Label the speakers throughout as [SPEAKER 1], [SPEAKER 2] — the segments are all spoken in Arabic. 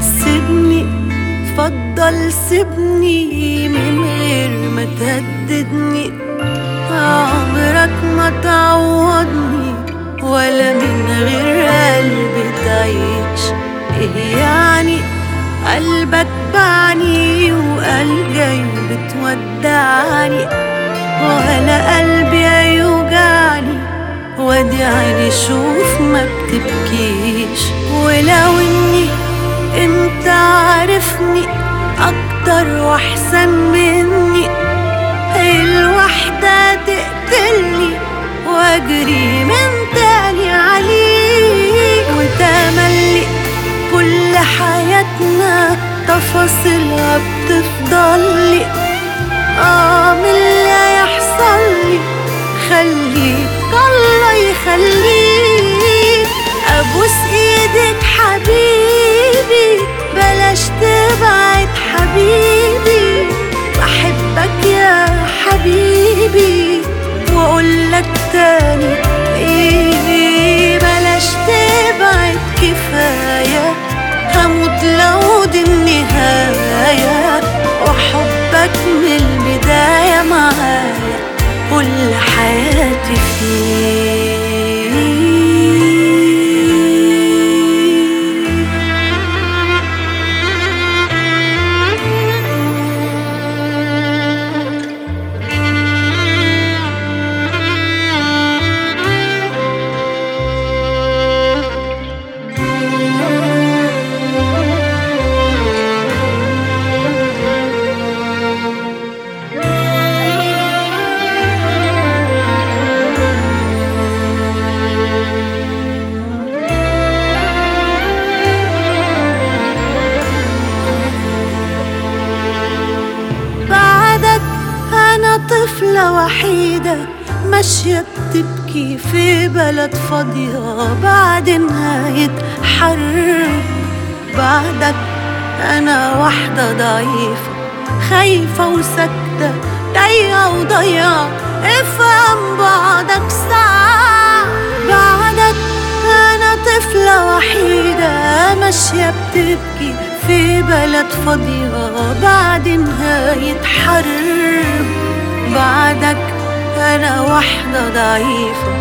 [SPEAKER 1] تسيبني فضل سيبني من غير ما تهددني. عمرك ما تعوضني ولا من غير قلبي تعيش. إيه يعني؟ قلبك بعني وقال جاي بتودعني. ولا قلبي هيوجعني وادي عيني شوف ما بتبكيش. ولو تفاصيلها بتفضلي آه من اللي يحصل لي. خليك الله يخليك. أبوس إيدك حبيبي. sacrifício. طفلة وحيدة ماشية بتبكي في بلد فاضية. بعد نهاية حرب بعدك أنا واحدة ضعيفة خايفة وساكتة تايهة وضيعة افهم بعدك صعب. بعدك أنا طفلة وحيدة ماشية بتبكي في بلد فاضية. بعد نهاية حرب بعدك أنا واحدة ضعيفة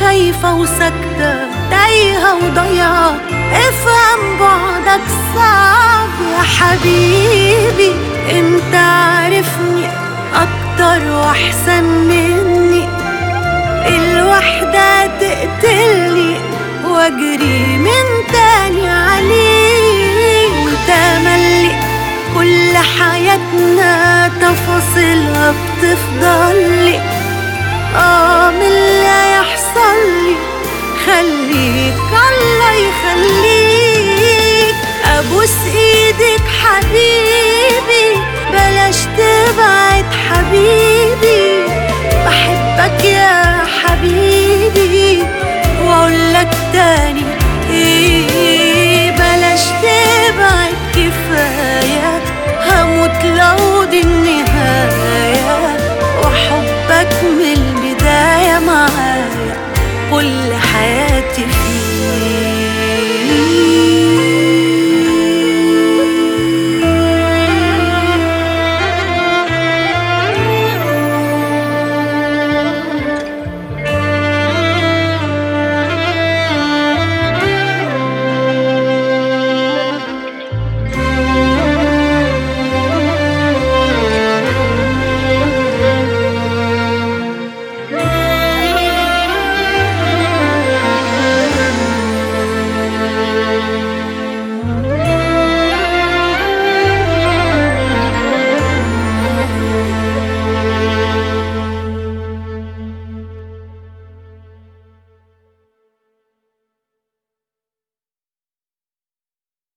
[SPEAKER 1] خايفة وساكتة تايهة وضيعة افهم بعدك صعب يا حبيبي انت عارفني أكتر وأحسن مني. الوحدة تقتلني وأجري من تاني عليك. تفاصيلها بتفضلي آه من اللي يحصل لي. خليك الله يخليك.